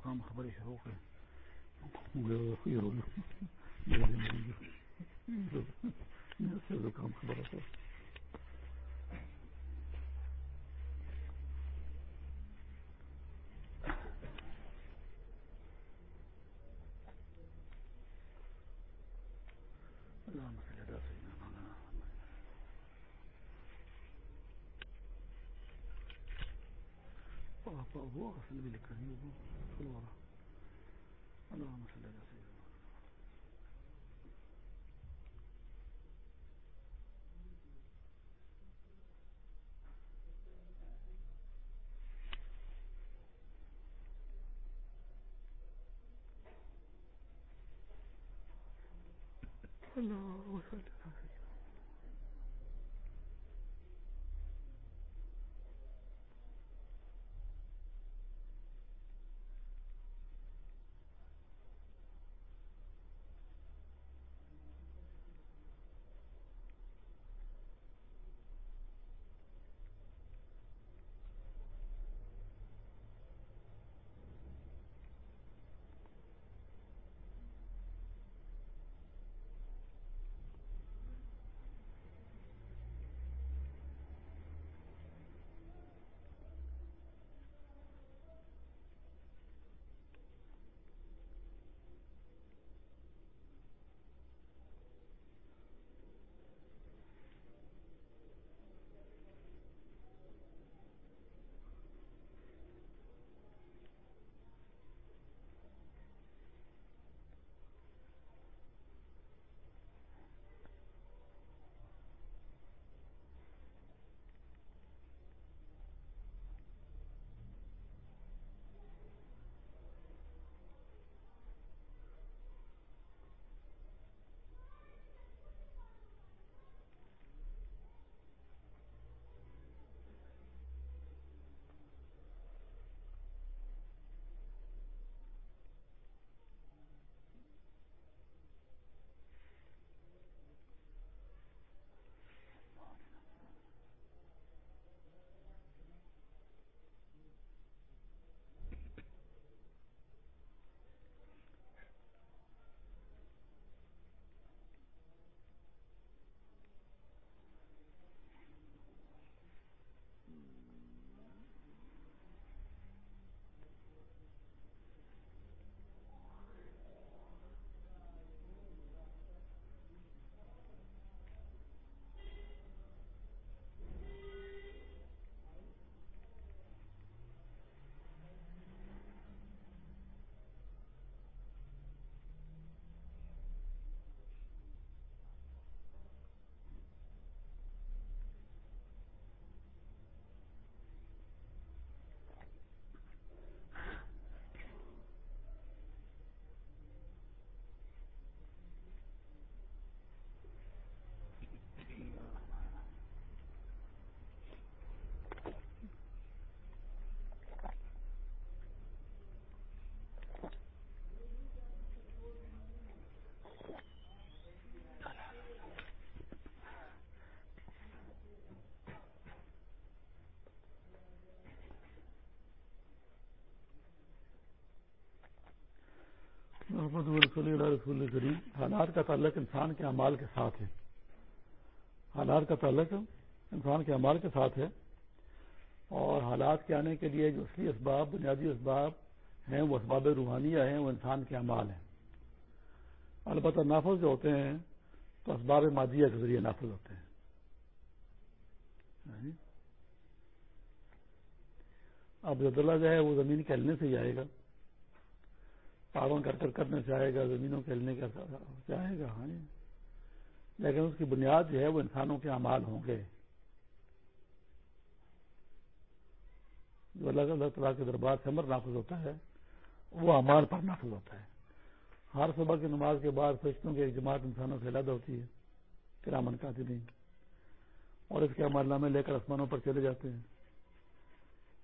زکام خبرې شروع کړې زکام خبره کړه هو غسل بالكريم في الوراء اللهم صل على سيدنا الله رسول کریم حالات کا تعلق انسان کے اعمال کے ساتھ ہے۔ حالات کا تعلق انسان کے اعمال کے ساتھ ہے۔ اور حالات کے آنے کے لیے جو اصلی اسباب، بنیادی اسباب ہیں، وہ اسباب روحانیہ ہیں، وہ انسان کے اعمال ہیں۔ البتہ نافذ جو ہوتے ہیں، تو اسباب مادیہ کے ذریعے نافذ ہوتے ہیں۔ ہاں جی؟ اب عبداللہ جو ہے، وہ زمین کے ہلنے سے ہی آئے گا۔ پاگوں کر کر کرنے سے آئے گا، زمینوں کے ہلنے کا آئے گا ہاں جی۔ لیکن اس کی بنیاد جو ہے وہ انسانوں کے اعمال ہوں گے۔ جو الگ الگ طرح کے دربار سے امر نافذ ہوتا ہے، وہ امال پر نافذ ہوتا ہے۔ ہر صبح کی نماز کے بعد فرشتوں کی ایک جماعت انسانوں سے علیحدہ ہوتی ہے کرامن کا نہیں۔ اور اس کے عمل نامے لے کر آسمانوں پر چلے جاتے ہیں۔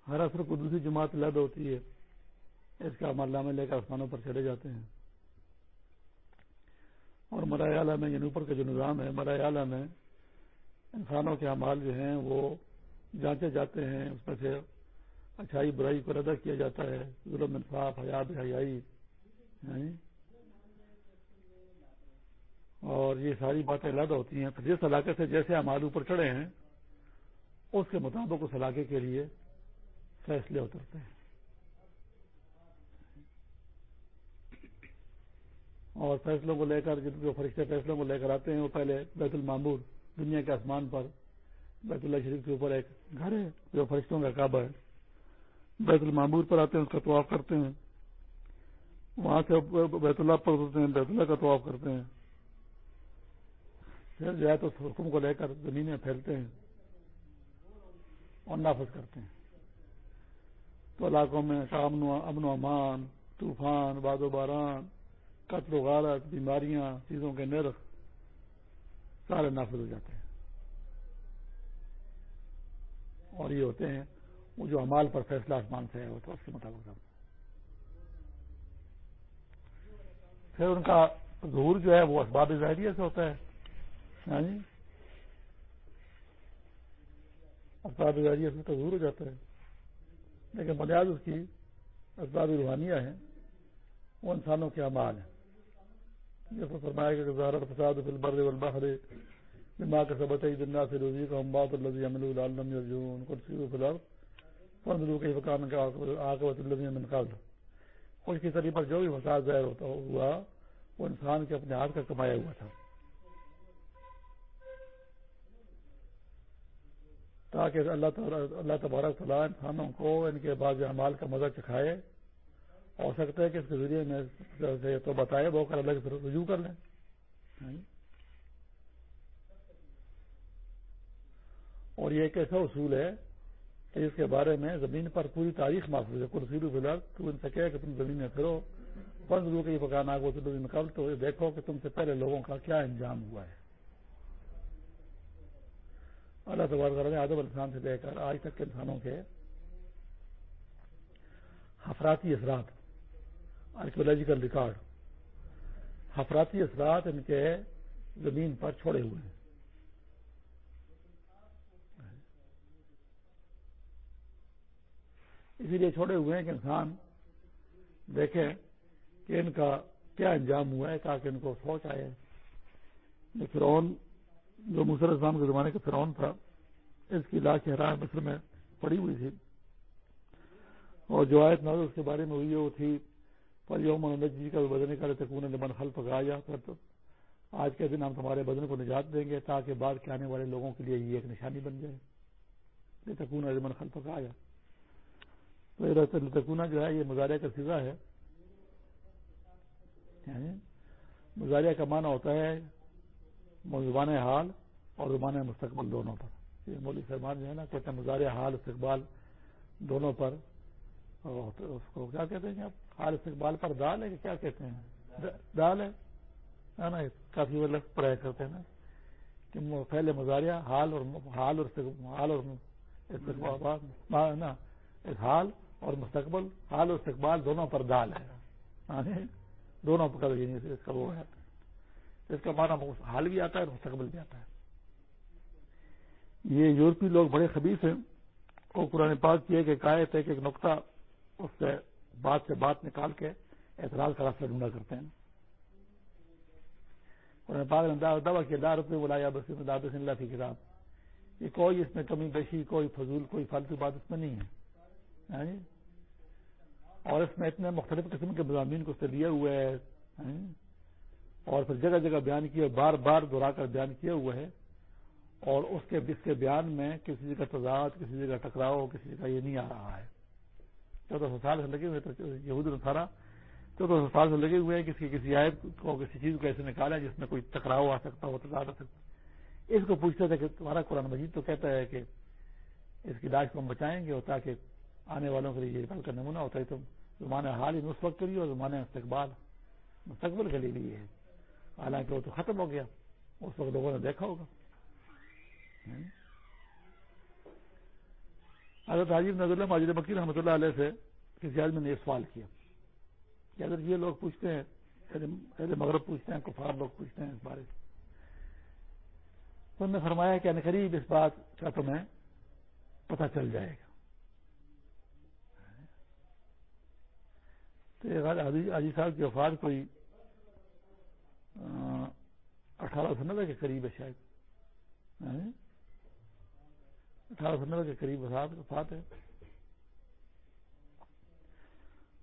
ہر اثر کو دوسری جماعت علیحدہ ہوتی ہے۔ اس کا عمل نامے لے کر آسمانوں پر چلے جاتے ہیں۔ اور مرائے اعلیٰ میں یعنی اوپر کا جو نظام ہے مرائے اعلیٰ میں انسانوں کے اعمال جو ہیں وہ جانچے جاتے ہیں، اس میں سے اچھائی، برائی کو ادا کیا جاتا ہے۔ ظلم، انصاف، حیات حیائی یعنی۔ اور یہ ساری باتیں علیحدہ ہوتی ہیں۔ جس علاقے سے جیسے ہمارے اوپر چڑھے ہیں، اس کے مطابق اس علاقے کے لیے فیصلے اترتے ہیں۔ اور فیصلوں کو لے کر جو فرشتے فیصلوں کو لے کر آتے ہیں، وہ پہلے بیت المامور دنیا کے آسمان پر، بیت اللہ شریف کے اوپر ایک گھر ہے جو فرشتوں کا کعبہ ہے۔ بیت المامور پر آتے ہیں، اس کا طواف کرتے ہیں۔ وہاں سے بیت اللہ پر اترتے ہیں، بیت اللہ کا طواف کرتے ہیں۔ پھر جو ہے تو حکم کو لے کر زمینیں پھیلتے ہیں اور نافذ کرتے ہیں۔ تو علاقوں میں امن و امان، طوفان، باد و باران قتل و غارت بیماریاں، چیزوں کے نرخ سارے نافذ ہو جاتے ہیں۔ اور یہ ہوتے ہیں، وہ جو امال پر فیصلہ آسمان سے ہے، وہ تو اس کے مطابق پھر ان کا ظہور جو ہے، وہ اسباب ظاہریہ سے ہوتا ہے۔ ہاں جی؟ اسباب ظاہریہ سے تو ظہور ہو جاتا ہے۔ لیکن بنیاد اس کی اسباب روحانیہ ہیں، وہ انسانوں کے امال ہیں۔ جیسے فرمایا کہ زہرت فساد فی البر والبحر بما کسبت اید الناس رزقهم بعض الذي عملوا لعلهم يرجعون قل سيروا في الارض فانظروا كيف كان عاقبت الذين من قبل۔ خوش کی طریق پر جو بھی فساد ظاہر ہوتا ہوا، وہ انسان کے اپنے ہاتھ کا کمایا ہوا تھا۔ تاکہ اللہ اللہ تبارک تعالیٰ انسانوں کو ان کے بعض اعمال کا مزہ چکھائے۔ ہو سکتا ہے کہ اس کے ذریعے میں تو بتائے وہ کر الگ رجوع کر لیں۔ اور یہ ایک ایسا اصول ہے کہ اس کے بارے میں زمین پر پوری تاریخ محفوظ ہے۔ کرسیلو فی الحال تو ان سے کہ تم زمین میں پھرو۔ پند رو کے یہ پکانا وہ نکل تو دیکھو کہ تم سے پہلے لوگوں کا کیا انجام ہوا ہے۔ اللہ تبار نے آدم السلام سے لے کر آج تک کے انسانوں کے حفراتی اثرات آرکیولوجیکل ریکارڈ حفراتی اثرات ان کے زمین پر چھوڑے ہوئے ہیں۔ اسی لیے چھوڑے ہوئے ہیں کہ انسان دیکھے کہ ان کا کیا انجام ہوا ہے تاکہ ان کو سوچ آئے۔ فرعون، جو مصر اسلام کے زمانے کا فرعون تھا، اس کی لاش حیران مصر میں پڑی ہوئی تھی۔ اور جو آیت نظر اس کے بارے میں ہوئی وہ تھی یوم جی کا بدن کرے تکون من خل پکایا تو آج کے دن ہم تمہارے بدن کو نجات دیں گے تاکہ بعد کے آنے والے لوگوں کے لیے یہ ایک نشانی بن جائے۔ تکون من خل پکایا تو تکونا جو ہے، یہ مظاہرے کا سزا ہے۔ یعنی مظاہرہ کا معنی ہوتا ہے زبان حال اور زبان مستقبل دونوں پر۔ یہ مولوی سلمان جو ہے نا، کہتے ہیں مظاہرہ حال، استقبال دونوں پر۔ اس کو کیا کہتے ہیں آپ؟ حال استقبال پر دال ہے کہ کیا کہتے ہیں؟ دال ہے۔ نا کافی وہ لفظ پڑھایا کرتے ہیں نا کہ پہلے مظاہرہ حال اور حال اور حال اور استقبال نا حال اور مستقبل، حال اور استقبال دونوں پر دال ہے۔ یعنی دونوں پر اس کا وہ ہے۔ اس کا معنی حال بھی آتا ہے اور مستقبل بھی آتا ہے۔ یہ یورپی لوگ بڑے خبیص ہیں۔ وہ قرآن پاک کی ایک ایک ایک نقطہ اس سے بات سے بات نکال کے اعتراض کا راستہ ڈھونڈا کرتے ہیں۔ قرآن پاک نے دعویٰ کیا دار روپے بلایا بس داد اللہ کی کتاب۔ یہ کوئی اس میں کمی بیشی، کوئی فضول، کوئی فالتو بات اس میں نہیں ہے۔ ہاں جی؟ اور اس میں اتنے مختلف قسم کے مضامین کو اس سے لیے ہوئے ہے۔ ہاں جی؟ اور پھر جگہ جگہ بیان کیا، بار بار دہرا کر بیان کیا ہوا ہے۔ اور اس کے اس کے بیان میں کسی جگہ تضاد، کسی جگہ ٹکراؤ، کسی جگہ یہ نہیں آ رہا ہے۔ چودہ سو سال سے لگے ہوئے تو یہود نسارا چودہ سو سال سے لگے ہوئے ہیں، کسی کسی آیت کو، کسی چیز کو ایسے نکالا جس میں کوئی ٹکراؤ آ سکتا ہو تضاد آ سکتا۔ اس کو پوچھتے تھے کہ تمہارا قرآن مجید تو کہتا ہے کہ اس کی لاش کو ہم بچائیں گے اور تاکہ آنے والوں کے لیے یہ کا نمونہ ہوتا ہے۔ تو زمانہ حال ہی اس وقت کے لیے اور زمانہ استقبال، مستقبل کے لیے بھی ہے۔ حالانکہ وہ تو ختم ہو گیا۔ اس وقت لوگوں نے دیکھا ہوگا۔ حضرت عجیب نظر اللہ ماجد مکیر رحمۃ اللہ علیہ سے کسی آدمی نے یہ سوال کیا کہ اگر یہ لوگ پوچھتے ہیں، اہل مغرب پوچھتے ہیں، کفار لوگ پوچھتے ہیں اس بارے۔ تو نے فرمایا کہ قریب اس بات کا تمہیں پتہ چل جائے گا۔ تو حاجی صاحب کی وفات کوئی اٹھارہ سو نبے کے قریب ہے شاید۔ ہاں؟ اٹھارہ سو نبے کے قریب وفات ہے۔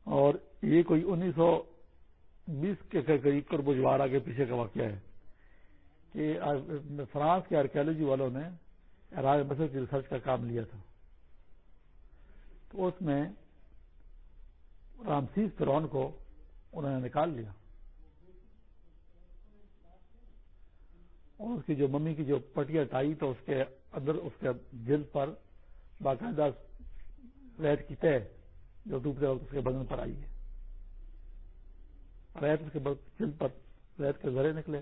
اور یہ کوئی انیس سو بیس کے قریب کر بجوارا کے پیچھے کا واقعہ ہے کہ فرانس کے آرکیالوجی والوں نے راج مصر کی ریسرچ کا کام لیا تھا۔ تو اس میں رامسیز فرون کو انہوں نے نکال لیا۔ اور اس کی جو ممی کی جو پٹیا ٹائی تو اس کے اندر اس کے جلد پر باقاعدہ ریت کی طے جو ڈوبتے وقت اس کے بدن پر آئی ہے۔ ریت اس کے جلد پر ریت کے ذرے نکلے۔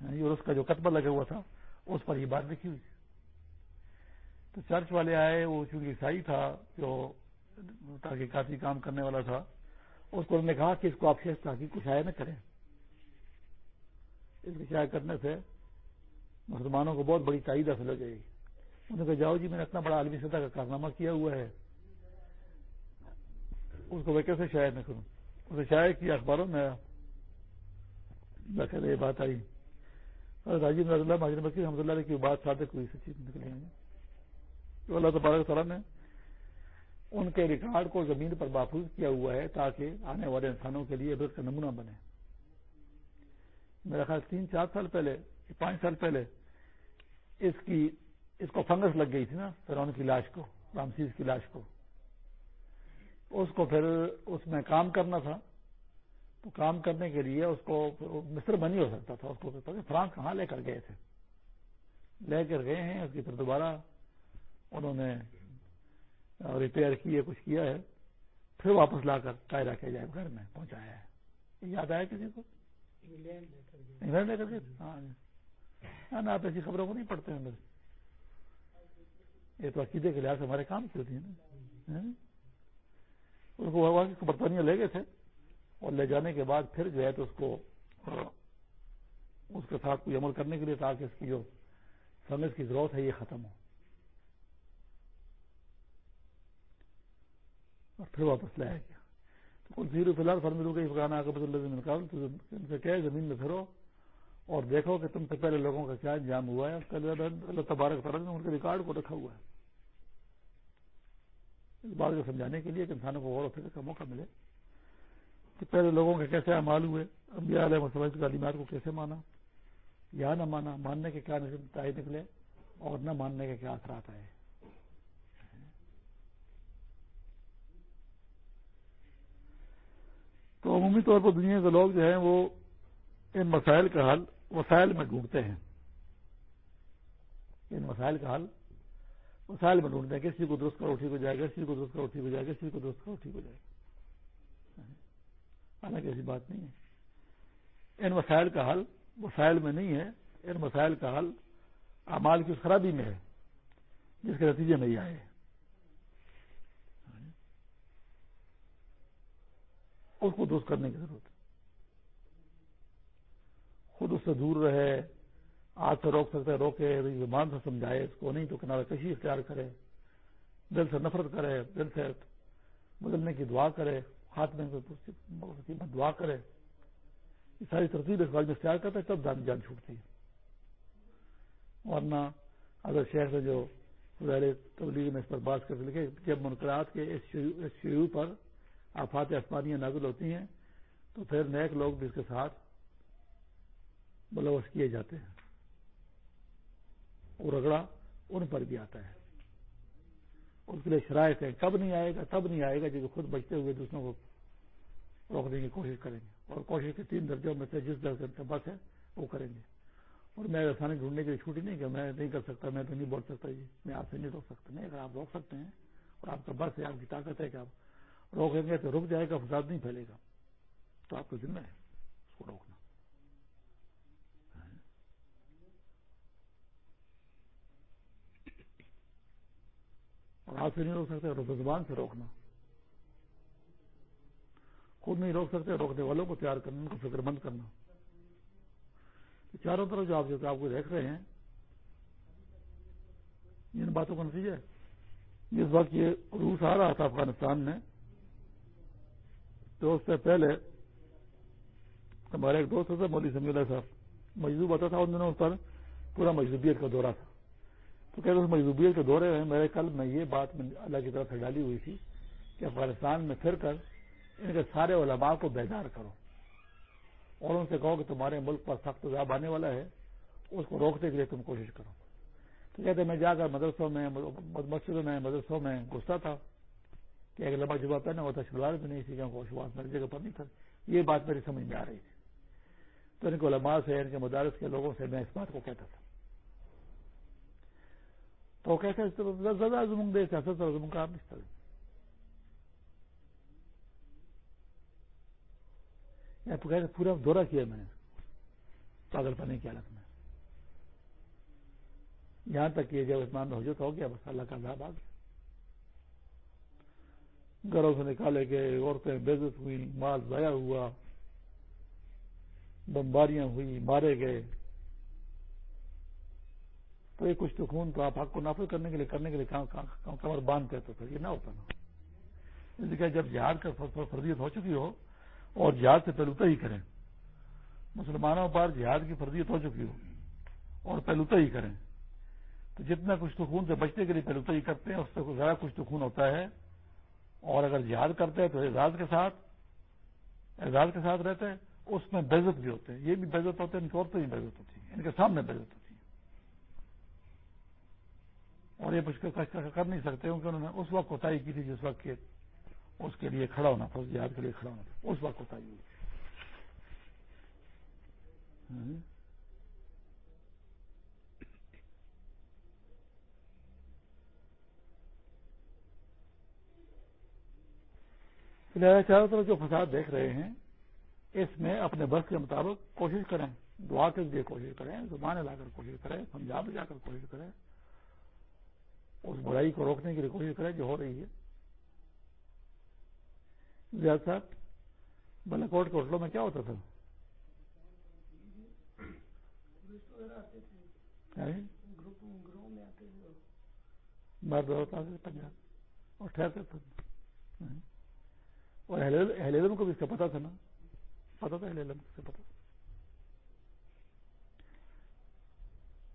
یعنی اور اس کا جو قطبہ لگا ہوا تھا، اس پر یہ بات لکھی ہوئی۔ تو چرچ والے آئے، وہ چونکہ عیسائی تھا، جو تاکہ کافی کام کرنے والا تھا، اس کو انہوں نے کہا کہ اس کو آپ شیخ تاکہ کچھ آئے نہ کریں۔ اس کے شائع کرنے سے مسلمانوں کو بہت بڑی تائید حاصل ہو جائے گی۔ انہوں نے کہا، جاؤ جی میں نے اتنا بڑا عالمی سطح کا کارنامہ کیا ہوا ہے۔ اس کو میں کیسے شاید نہ کروں؟ اسے شائع کیا اخباروں میں۔ یہ بات آئی۔ راجیو اللہ ماجر بکیر رحمۃ اللہ کی بات صادق ہوئی، سچی نکلی تو اللہ تبارک تعالیٰ نے ان کے ریکارڈ کو زمین پر محفوظ کیا ہوا ہے تاکہ آنے والے انسانوں کے لیے کا نمونہ بنے۔ میرا خیال، تین چار سال پہلے پانچ سال پہلے اس کی اس کو فنگس لگ گئی تھی نا فرون کی لاش کو رامسیز کی لاش کو۔ اس کو پھر اس میں کام کرنا تھا۔ تو کام کرنے کے لیے اس کو مصر بنی ہو سکتا تھا اس کو فرانس کہاں لے کر گئے تھے۔ لے کر گئے ہیں اس کی پھر دوبارہ انہوں نے ریپیئر کیے کچھ کیا ہے۔ پھر واپس لا کر قائدہ کیا جائے گھر میں پہنچایا ہے۔ یاد آیا کسی کو؟ انگلینڈ لے کر کے ہاں۔ آپ ایسی خبروں کو نہیں پڑھتے ہیں یہ تو عقیدے کے لحاظ سے ہمارے کام کی ہوتی ہے نا۔ ہاں؟ اس کو برطانیہ لے گئے تھے اور لے جانے کے بعد پھر جو ہے تو اس کو، اس کے ساتھ کوئی عمل کرنے کے لیے تاکہ اس کی جو سمجھ کی ضرورت ہے یہ ختم ہو۔ اور پھر واپس لایا گیا۔ کل زیرو فی الحال فرمی گئی فکانا آگے ان سے زمین میں پھرو۔ اور دیکھو کہ تم سے پہلے لوگوں کا کیا انجام ہوا ہے اللہ تبارک فرض نے ان کے ریکارڈ کو رکھا ہوا ہے۔ اس بات کو سمجھانے کے لیے کہ انسانوں کو غور و فکر کا موقع ملے کہ پہلے لوگوں کے کیسے اعمال ہوئے، انبیاء علیہ مسلم تعلیمات کو کیسے مانا، یا نہ مانا، ماننے کے کیا نکلے اور نہ ماننے کے کیا اثرات آئے۔ تو عمومی طور پر دنیا کے لوگ جو ہیں وہ ان مسائل کا حل وسائل میں ڈھونڈتے ہیں۔ یعنی ان مسائل کا حل۔ وسائل میں ڈھونڈتے ہیں کسی کو درست کرو، ٹھیک ہو جائے گا کسی کو درست کرو، ٹھیک ہو جائے گا کسی کو درست کرو، ٹھیک ہو جائے گا۔ حالانکہ ایسی بات نہیں ہے۔ ان وسائل کا حل وسائل میں نہیں ہے، ان مسائل کا حل امال کی خرابی میں ہے، جس کے نتیجے میں یہ آئے۔ اس کو درست کرنے کی ضرورت ہے۔ خود اس سے دور رہے آج سے روک سکتے، روکے زبان سے سمجھائے، اس کو نہیں تو کنارہ کشی اختیار کرے، دل سے نفرت کرے، دل سے بدلنے کی دعا کرے، ہاتھ میں دعا کرے۔ یہ ساری ترتیب اس بات میں اختیار کرتا ہے، تب جان جان چھوٹتی ہے۔ ورنہ اگر شہر سے جو تبلیغ میں اس پر بات کر لکھے، جب منقرات کے اس شروع پر آفات آسمانیاں نازل ہوتی ہیں، تو پھر نیک لوگ بھی اس کے ساتھ بلوس کیے جاتے ہیں۔ اور رگڑا ان پر بھی آتا ہے۔ اس کے لیے شرائط ہے کب نہیں آئے گا، تب نہیں آئے گا جو خود بچتے ہوئے دوسروں کو روکنے کی کوشش کریں گے۔ اور کوشش کے تین درجوں میں سے جس درجے سے بس ہے، وہ کریں گے۔ اور میں آسانی ڈھونڈنے کی چھوٹی نہیں کہ میں نہیں کر سکتا، میں تو نہیں بول سکتا جی۔ میں آپ سے نہیں روک سکتا۔ نہیں، اگر آپ روک سکتے ہیں اور آپ کا بس ہے، آپ کی طاقت ہے کہ آپ روکیں گے تو رک جائے گا، فساد نہیں پھیلے گا۔ تو آپ کا ذمہ ہے اس کو روکنا۔ اور آپ سے نہیں روک سکتے زبان سے روکنا۔ خود نہیں روک سکتے، روکنے والوں کو تیار کرنا، ان کو فکر مند کرنا۔ چاروں طرف جو آپ جو آپ کو دیکھ رہے ہیں ان باتوں کا نتیجہ جس وقت یہ روس آ رہا تھا افغانستان میں۔ تو اس سے پہلے ہمارے ایک دوست تھا مودی سمی اللہ صاحب۔ مجذوب ہوتا تھا ان دنوں، اس پر پورا مجذوبیت کا دورہ تھا۔ تو کہتے اس مجذوبیت کے دورے میں میرے کل میں یہ بات اللہ کی طرف سے ڈالی ہوئی تھی کہ افغانستان میں پھر کر ان کے سارے علماء کو بیدار کرو۔ اور ان سے کہو کہ تمہارے ملک پر سخت عذاب آنے والا ہے، اس کو روکنے کے لیے تم کوشش کرو۔ تو کہتے میں جا کر مدرسوں میں مسجدوں میں، مدرسوں میں گھستا تھا کہ ایک لمبا جبا پہنا ہوتا، شلوار بھی نہیں سی کو میری جگہ پر نہیں تھا۔ یہ بات میری سمجھ میں آ رہی تھی۔ تو ان کو علماء سے، ان کے مدارس کے لوگوں سے میں اس بات کو کہتا تھا۔ تو کیسے زیادہ زمنگ دے سیاست اور زمنگ کا آپ پورا دورہ کیا میں نے؟ پاگل پنے کی حالت میں۔ یہاں تک کہ جب اسمان میں حجت ہو گیا، بس اللہ کا عذاب آ گیا۔ گھروں سے نکالے گئے، عورتیں بےزت ہوئی مال ضائع ہوا، بمباریاں ہوئی مارے گئے۔ تو یہ کچھ تو خون تو آپ حق کو نافذ کرنے کے لیے کرنے کے لیے کمر باندھتے تو پھر یہ نہ ہوتا نا۔ اس لیے جب جہاد کا فرضیت ہو چکی ہو اور جہاد سے پہلوتا ہی کریں۔ مسلمانوں پر جہاد کی فرضیت ہو چکی ہو اور پہلوتا ہی کریں۔ تو جتنا کچھ تو خون سے بچنے کے لیے پہلوتا ہی کرتے ہیں، اس سے زیادہ کچھ تو خون ہوتا ہے۔ اور اگر جہاد کرتے ہیں تو اعزاز کے ساتھ اعزاز کے ساتھ رہتے ہیں، اس میں بےزت بھی ہوتے ہیں۔ یہ بھی بےزت ہوتے ہیں، ان کی عورتیں بھی بےزت ہوتی ہیں، ان کے سامنے بےزت ہوتی ہیں۔ اور یہ کچھ کر نہیں سکتے، کیونکہ انہوں نے اس وقت کوتا کی تھی جس وقت اس کے لیے کھڑا ہونا تھا اس جہاد کے لیے کھڑا ہونا تھا۔ اس وقت کوتا ہوئی۔ چاروں طرف جو فساد دیکھ رہے ہیں، اس میں اپنے بس کے مطابق کوشش کریں۔ دعا کے لیے کوشش کریں، زبان لا کر کوشش کریں، پنجاب جا کر کوشش کریں۔ اس برائی کو روکنے کے لیے کوشش کریں جو ہو رہی ہے۔ زیاد صاحب بلاکوٹ کے ہوٹلوں میں کیا ہوتا تھا؟ یعنی؟ پنجاب۔ اور ٹھہرتے تھے اور اہل علم کو بھی اس کا پتا تھا نا۔ پتا تھا اہل علم سے پتا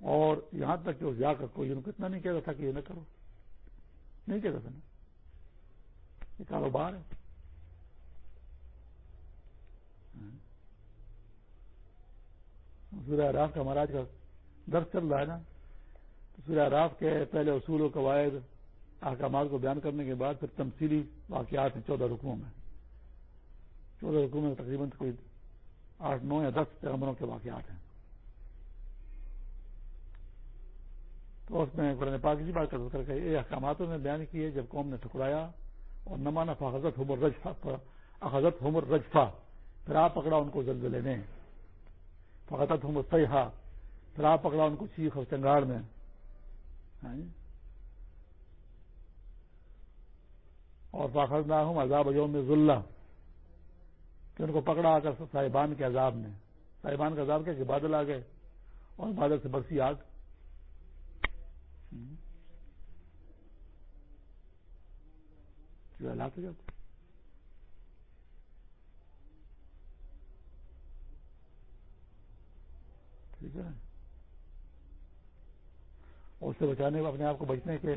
اور یہاں تک کہ جا کر کوئی ان کو اتنا نہیں کہتا تھا کہ یہ نہ کرو۔ نہیں کہتا تھا نا۔ یہ کاروبار ہے۔ ہاں۔ سورہ راف کا مہاراج کا درد چل رہا ہے نا۔ سورہ راف کے پہلے اصول و قواعد احکامات کو بیان کرنے کے بعد پھر تمثیلی واقعات ہیں۔ چودہ رکموں میں۔ چودہ رکو میں تقریباً کوئی آٹھ، نو یا دس پیغمبروں کے واقعات ہیں۔ تو اس میں قرآن پاک کی بات کر کے یہ احکاماتوں نے بیان کیے، جب قوم نے ٹھکرایا اور نہ مانا فاضت حمر رجفا حضرت حمر رجفا پھر آپ پکڑا ان کو زلزلے نے فقط حمر سیاح پھر آپ پکڑا ان کو چیخ اور چنگاڑ میں۔ ہاں جی؟ اور فاخذ نہ ہوں عذاب اجوم میں ذلہ، کہ ان کو پکڑا آ کر صاحبان کے عذاب میں۔ صاحبان کا عذاب کیا کہ بادل آ گئے اور بادل سے برسی آگ۔ حالات ہو جاتے ٹھیک ہے۔ اور اس سے بچانے اپنے آپ کو بچنے کے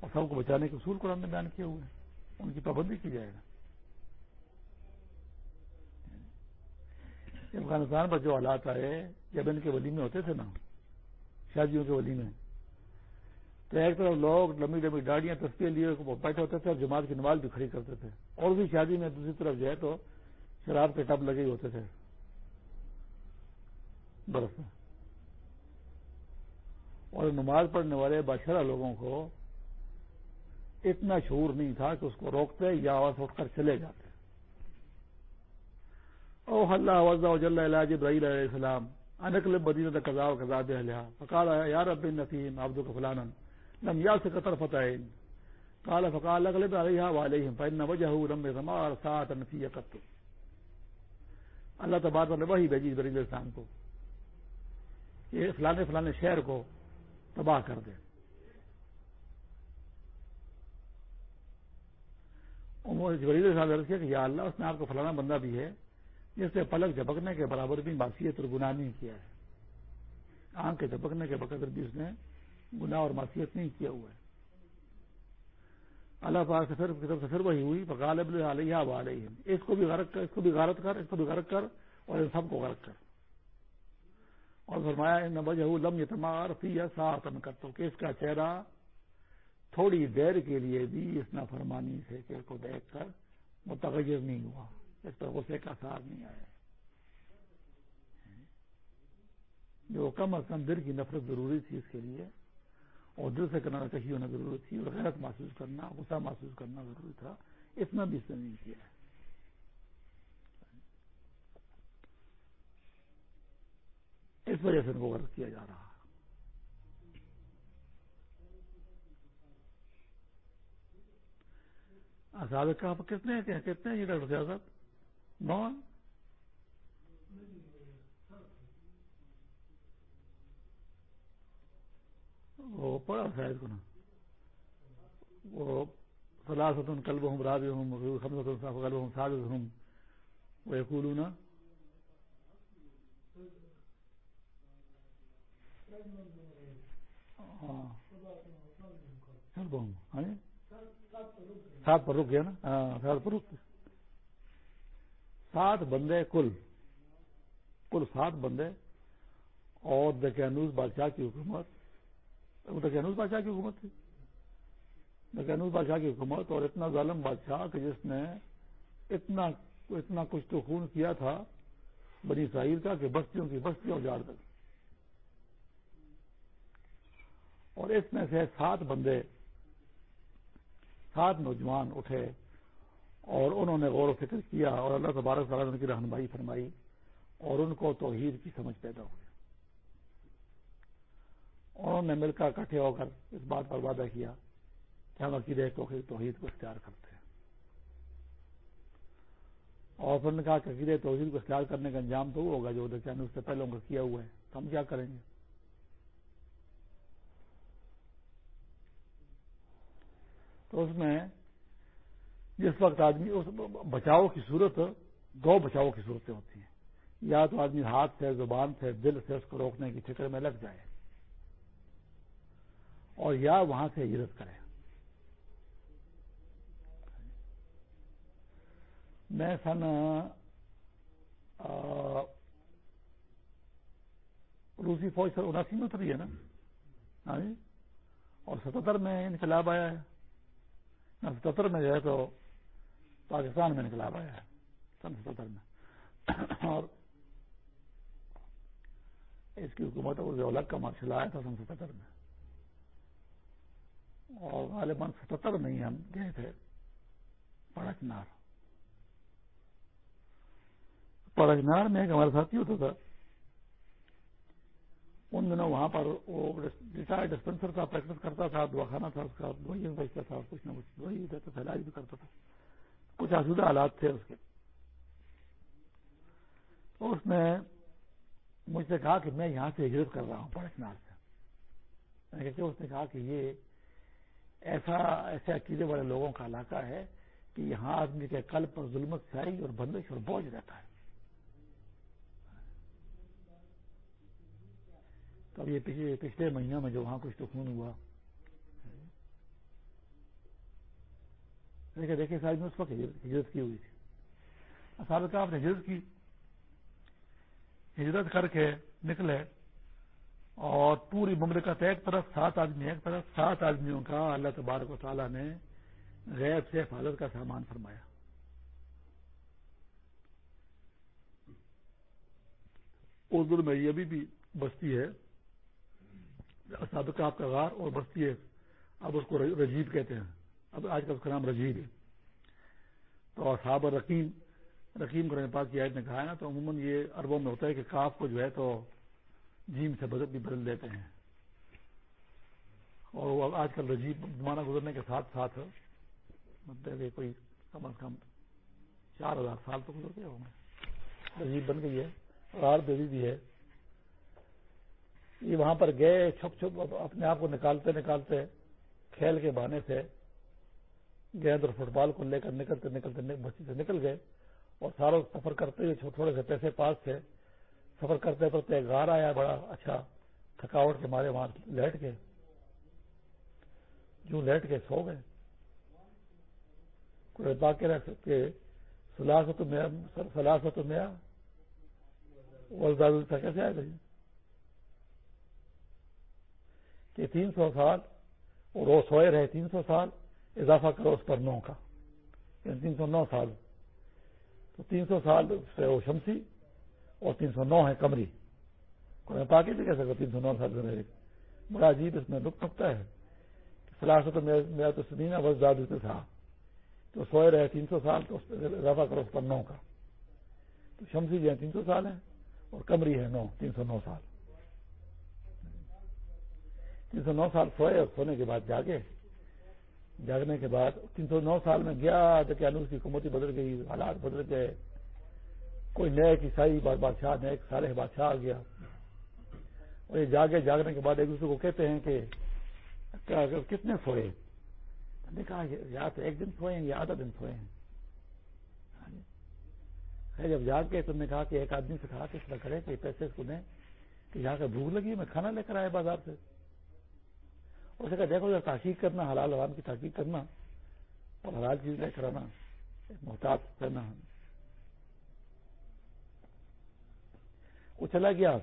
اور سب کو بچانے کے اصول قرآن نے بیان کیے ہوئے ان کی پابندی کی جائے گا۔ افغانستان پر جو حالات آئے، جب ان کے ولیمے ہوتے تھے نا، شادیوں کے ولیمے تو ایک طرف لوگ لمبی لمبی ڈاڑیاں تصویر لیے بیٹھے ہوتے تھے اور جماعت کی نماز بھی کھڑی کرتے تھے۔ اور بھی شادی میں دوسری طرف جو ہے تو شراب کے ٹب لگے ہوتے تھے۔ برف میں۔ اور نماز پڑھنے والے بادشاہ لوگوں کو اتنا شعور نہیں تھا کہ اس کو روکتے یا آواز اٹھ کر چلے جاتے۔ او اللہ وزا جل علاج ابراہیل علیہ السلام، انکل بدین قضا و قضا دے فقال، یا رب النسیم عبد فلانا۔ لم یا سے قطر فتح قال فقال اغلب علیہ وعلیہم فإن وجهه لم يزمار ساعة نفی قط. اللہ تبارک نے وہی بھیجی ابراہیل علیہ السلام کو کہ فلانے فلانے شہر کو تباہ کر دے۔ عرض کیا کہ یا اللہ، اس نے آپ کو فلانا بندہ بھی ہے، جس سے پلک جھپکنے کے برابر بھی معصیت اور گناہ نہیں کیا ہے۔ آنکھ کے جھپکنے کے بقدر بھی اس نے گناہ اور معصیت نہیں کیا ہوا ہے۔ اللہ پاک سے پھر وہی ہوئی غالب علیہ علیہ اس کو بھی غرق کر، اس کو بھی غارت کر، اس کو بھی غرق کر اور ان سب کو غرق کر۔ اور فرمایا لم تمار فی یا ساتن کہ اس کا چہرہ تھوڑی دیر کے لیے بھی اس نافرمانی سے کہ کو دیکھ کر متغیر نہیں ہوا۔ اس پر غصے کا سار نہیں آیا۔ جو کم از کم دل کی نفرت ضروری تھی اس کے لیے۔ اور دل سے کرنا کشی ہونا ضروری تھی اور غیرت محسوس کرنا، غصہ محسوس کرنا ضروری تھا اس میں بھی اس نے نہیں کیا۔ ہے اس وجہ سے ان کو غرض کیا جا رہا۔ کا کتنے ہیں؟ کتنے ہیں یہ ڈاکٹر صاحب نو وہ پڑا شاید کو نا۔ وہ سلاست کلب ہوں راج ہوں کلب ہوں ساز ہوں وہ یقول نا ہاں, ہاں جی۔ سات پر رک گیا نا۔ ہاں سات پر رک سات بندے کل۔ کل سات بندے۔ اور دکانوس بادشاہ کی حکومت۔ وہ بادشاہ کی حکومت تھی۔ دکانوس بادشاہ کی حکومت اور اتنا ظالم بادشاہ کہ جس نے اتنا اتنا کچھ تو خون کیا تھا بنی اسرائیل کا کہ بستیوں کی بستیوں اجاڑ کر۔ اور اس میں سے سات بندے، سات نوجوان اٹھے اور انہوں نے غور و فکر کیا اور اللہ تبارک تعالیٰ نے ان کی رہنمائی فرمائی اور ان کو توحید کی سمجھ پیدا ہوئی۔ انہوں نے مل کر اکٹھے ہو کر اس بات پر وعدہ کیا کہ ہم عقیدے توحید کو اختیار کرتے ہیں۔ اور پھر نے کہا کہ عقیدے توحید کو اختیار کرنے کا انجام تو وہ ہوگا جو نے اس سے پہلے ان کا کیا ہوا ہے۔ تو ہم کیا کریں گے؟ تو اس میں جس وقت آدمی اس بچاؤ کی صورت دو بچاؤ کی صورتیں ہوتی ہیں۔ یا تو آدمی ہاتھ سے، زبان سے، دل سے اس کو روکنے کی فکر میں لگ جائے۔ اور یا وہاں سے ہجرت کرے۔ میں سن روسی فوج سر اناسی میں اتری ہے نا؟ ہاں جی۔ اور ستہتر میں انقلاب آیا ہے۔ ستہتر میں جو ہے تو پاکستان میں انقلاب آیا ہے، سن ستہتر میں۔ اور اس کی حکومت اور الگ کا مارشل آیا تھا سن ستہتر میں۔ اور غالباً ستہتر میں ہی ہم گئے تھے پڑکنار۔ پڑکنار میں ایک ہمارا ساتھی ہوتا تھا۔ ان دنوں وہاں پر وہ ریٹائر ڈسپینسر تھا پریکٹس کرتا تھا، دواخانہ تھا اس کا دوائیاں بیچتا تھا، کچھ نہ کچھ دوائی دیتا تھا، علاج بھی کرتا تھا۔ کچھ آسودہ حالات تھے اس کے۔ تو اس نے مجھ سے کہا کہ میں یہاں سے ہجرت کر رہا ہوں پڑکنار سے۔ اس نے کہا کہ یہ ایسا ایسے عقیدے والے لوگوں کا علاقہ ہے کہ یہاں آدمی کے قلب پر ظلمت سیائی اور بندش اور بوجھ رہتا ہے۔ تو اب یہ پچھلے پچھلے مہینوں میں جو وہاں کچھ تو خون ہوا دیکھے دیکھے ساری میں اس وقت ہجرت کی ہوئی تھی۔ سابق آپ نے ہجرت کی۔ ہجرت کر کے نکلے۔ اور پوری مملکت ایک طرف، سات آدمی ایک طرف، سات آدمیوں کا اللہ تبارک و تعالیٰ نے غیر سے حفاظت کا سامان فرمایا۔ اردو میں یہ ابھی بھی بستی ہے، سابقہ آپ کا غار اور بستی ہے۔ اب اس کو رجیب کہتے ہیں۔ اب آج کل اس کا نام رجیب ہے۔ تو صاحب رقیم رقیم کرنے پاس کی آیت نے کہا ہے نا، تو عموماً یہ اربوں میں ہوتا ہے کہ کاف کو جو ہے تو جیم سے بدل بھی بدل دیتے ہیں۔ اور وہ آج کل رجیب زمانہ گزرنے کے ساتھ ساتھ مطلب کوئی کم از کم چار ہزار سال تو گزر گئے ہوں گے۔ رجیب بن گئی ہے اور آر دیوی بھی ہے۔ یہ وہاں پر گئے، چھپ چھپ اپنے آپ کو نکالتے نکالتے کھیل کے بہانے سے گیند اور فٹ بال کو لے کر نکلتے نکلتے بچی سے نکل گئے اور سارا سفر کرتے ہوئے تھوڑے سے پیسے پاس تھے۔ سفر کرتے کرتے گھر آیا بڑا اچھا تھکاوٹ کے مارے وہاں لیٹ گئے جو لیٹ کے سو گئے۔ کوئی باقی رہ سکتے سلاست میں کیسے آئے گا جی کہ تین سو سال اور وہ سوئے رہے تین سو سال، اضافہ کرو اس پر نو کا۔ یعنی تین سو نو سال۔ تو تین سو سال سے وہ شمسی اور تین سو نو ہے کمری کوئی پاکی بھی کہہ سکتا تین سو نو سال سے میرے۔ بڑا عجیب اس میں دکھ نکتا ہے فلاح تو میرا تو سنینا بس زیادہ تھا۔ تو سوئے رہے تین سو سال تو اضافہ کرو اس پر نو کا۔ تو شمسی جی جو ہے تین سو سال ہے اور کمری ہے نو، تین سو نو سال۔ تین سو نو سال سوئے اور سونے کے بعد جاگے۔ جاگنے کے بعد تین سو نو سال میں گیا کہ انوس کی حکومتی بدل گئی، حالات بدل گئے۔ کوئی نئے عیسائی بادشاہ نئے سارے بادشاہ آ گیا۔ اور یہ جاگے، جاگنے کے بعد ایک دوسرے کو کہتے ہیں کہ کتنے سوئے؟ نے کہا یا تو ایک دن سوئے ہیں یا آدھا دن سوئے ہیں؟ جب جاگ کے تم نے کہا کہ ایک آدمی سے کہا کہ اس طرح کرے کہ پیسے سنیں کہ یہاں کا بھوک لگی میں کھانا لے کر آیا بازار سے۔ اسے کہا، دیکھو جب تحقیق کرنا، حلال عوام کی تحقیق کرنا، اور حلال چیز لے کر آنا، محتاط کرنا وہ چلا گیا،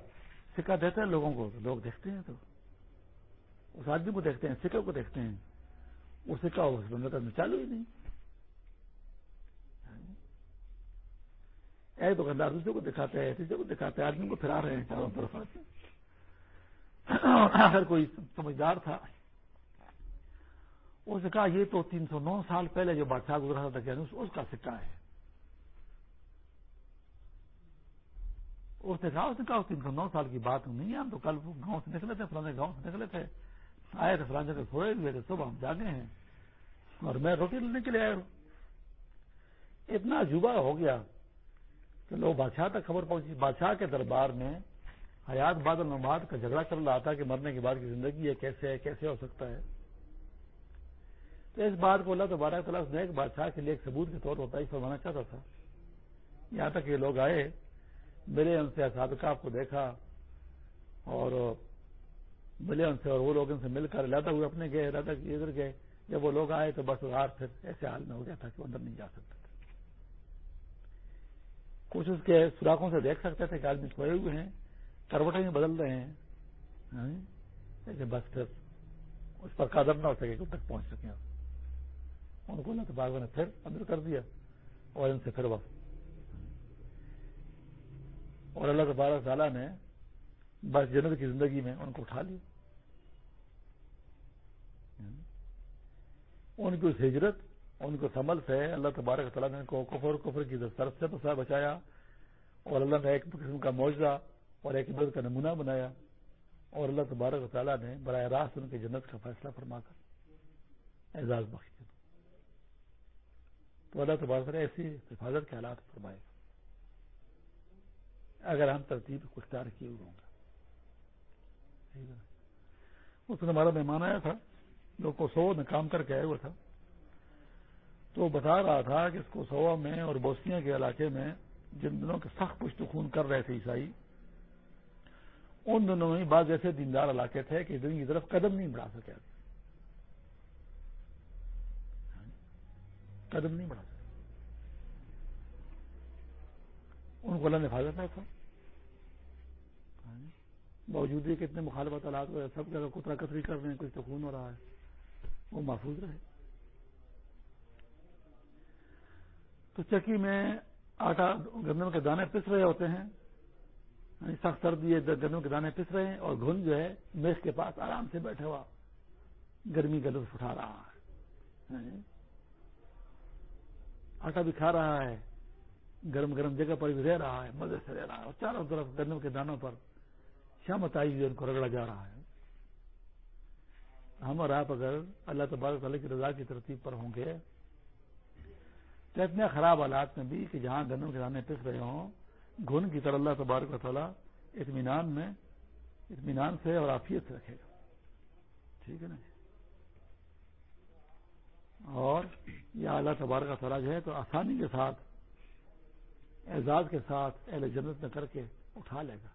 سکہ دیتا ہے لوگوں کو، لوگ دیکھتے ہیں تو۔ اس آدمی کو دیکھتے ہیں، سکے کو دیکھتے ہیں۔ وہ سکہ اس بندہ کرنا چالو ہی نہیں۔ ایک دکاندار دوسرے کو دکھاتے ہیں، تیسرے کو دکھاتے ہیں، آدمی کو پھرا رہے ہیں چاروں طرف۔ اگر کوئی سمجھدار تھا، اس نے کہا یہ تو تین سو نو سال پہلے جو بادشاہ گزرا تھا یعنی اس کا سکہ ہے۔ اس نے کہا، اس نے کہا تین سو نو سال کی بات نہیں ہے، ہم تو کل گاؤں سے نکلے تھے فلانے گاؤں سے نکلے تھے۔ آئے تھے فلانے جگہ سوئے ہوئے تھے، صبح ہم جاگے ہیں۔ اور میں روٹی لینے کے لیے آیا اتنا عجوبہ ہو گیا کہ لوگ بادشاہ تک خبر پہنچی۔ بادشاہ کے دربار میں حیات بادل نماد کا جھگڑا چل رہا تھا کہ مرنے کے بعد کی زندگی ہے کیسے ہے، کیسے ہو سکتا ہے۔ تو اس بات کو اللہ تو بارہ کلاس ایک بادشاہ کے لیے ایک ثبوت کے طور پر فرمانا چاہتا تھا۔ یہاں تک یہ لوگ آئے ملے ان سے سابقہ کو دیکھا اور ملے ان سے اور وہ لوگ ان سے مل کر لاتا ہوئے اپنے گئے لاتا ادھر گئے۔ جب وہ لوگ آئے تو بس غار پھر ایسے حال میں ہو گیا تھا کہ اندر نہیں جا سکتے تھے۔ کچھ اس کے سوراخوں سے دیکھ سکتے تھے کہ آدمی سوئے ہوئے ہیں، کروٹیں بدل رہے ہیں۔ ہاں؟ بس پھر اس پر قدم نہ ہو سکے کہ تک پہنچ سکے۔ ان کو اللہ تبارک نے پھر اندر کر دیا اور ان سے پھر وقت اور اللہ تبارک تعالیٰ نے بس جنت کی زندگی میں ان کو اٹھا لیا۔ ان کی اس ہجرت، ان کو سمل سے اللہ تبارک تعالیٰ نے کو کفر کفر کی طرف سے تو بچایا اور اللہ نے ایک قسم کا معاوضہ اور ایک عبادت کا نمونہ بنایا اور اللہ تبارک تعالیٰ نے براہ راست ان کی جنت کا فیصلہ فرما کر اعزاز بخش تو اللہ تبارک نے ایسی حفاظت کے حالات فرمائے۔ اگر ہم ترتیب اختیار کیے ہوئے ہوں گے۔ اس نے ہمارا مہمان آیا تھا، جو کوسو میں کام کر کے آیا ہوا تھا۔ تو بتا رہا تھا کہ اس کوسوا میں اور بوسنیا کے علاقے میں جن دنوں کے سخت پشت خون کر رہے تھے عیسائی، ان دنوں میں بعض ایسے دیندار علاقے تھے کہ دن کی طرف قدم نہیں بڑھا سکے۔ قدم نہیں بڑھا سکے۔ ان کو اللہ نے حفاظت تھا باوجود کہ اتنے مخالفت آلات ہو سب جگہ کترا کتری کر رہے ہیں کچھ تو خون ہو رہا ہے، وہ محفوظ رہے۔ تو چکی میں آٹا گندم کے دانے پس رہے ہوتے ہیں۔ یعنی سخت سردی ہے گندم کے دانے پس رہے ہیں اور گھن جو ہے، میز کے پاس آرام سے بیٹھا ہوا گرمی کا لطف اٹھا رہا ہے۔ یعنی آٹا بھی کھا رہا ہے، گرم گرم جگہ پر بھی رہ رہا ہے، مزے سے رہ رہا ہے۔ اور چاروں طرف گندم کے دانوں پر شامت آئی ان کو رگڑا جا رہا ہے؟ ہم اور آپ اگر اللہ تبارک تعالیٰ کی رضا کی ترتیب پر ہوں گے، تو اتنے خراب حالات میں بھی کہ جہاں گندم کے دانے پس رہے ہوں، گھن کی طرح اللہ تبارک و تعالیٰ اطمینان میں، اطمینان سے اور آفیت سے رکھے گا۔ ٹھیک ہے نا؟ اور یہ اعلیٰ تبارک کا تعالیٰ جو ہے تو آسانی کے ساتھ، اعزاز کے ساتھ اہل جنت میں کر کے اٹھا لے گا۔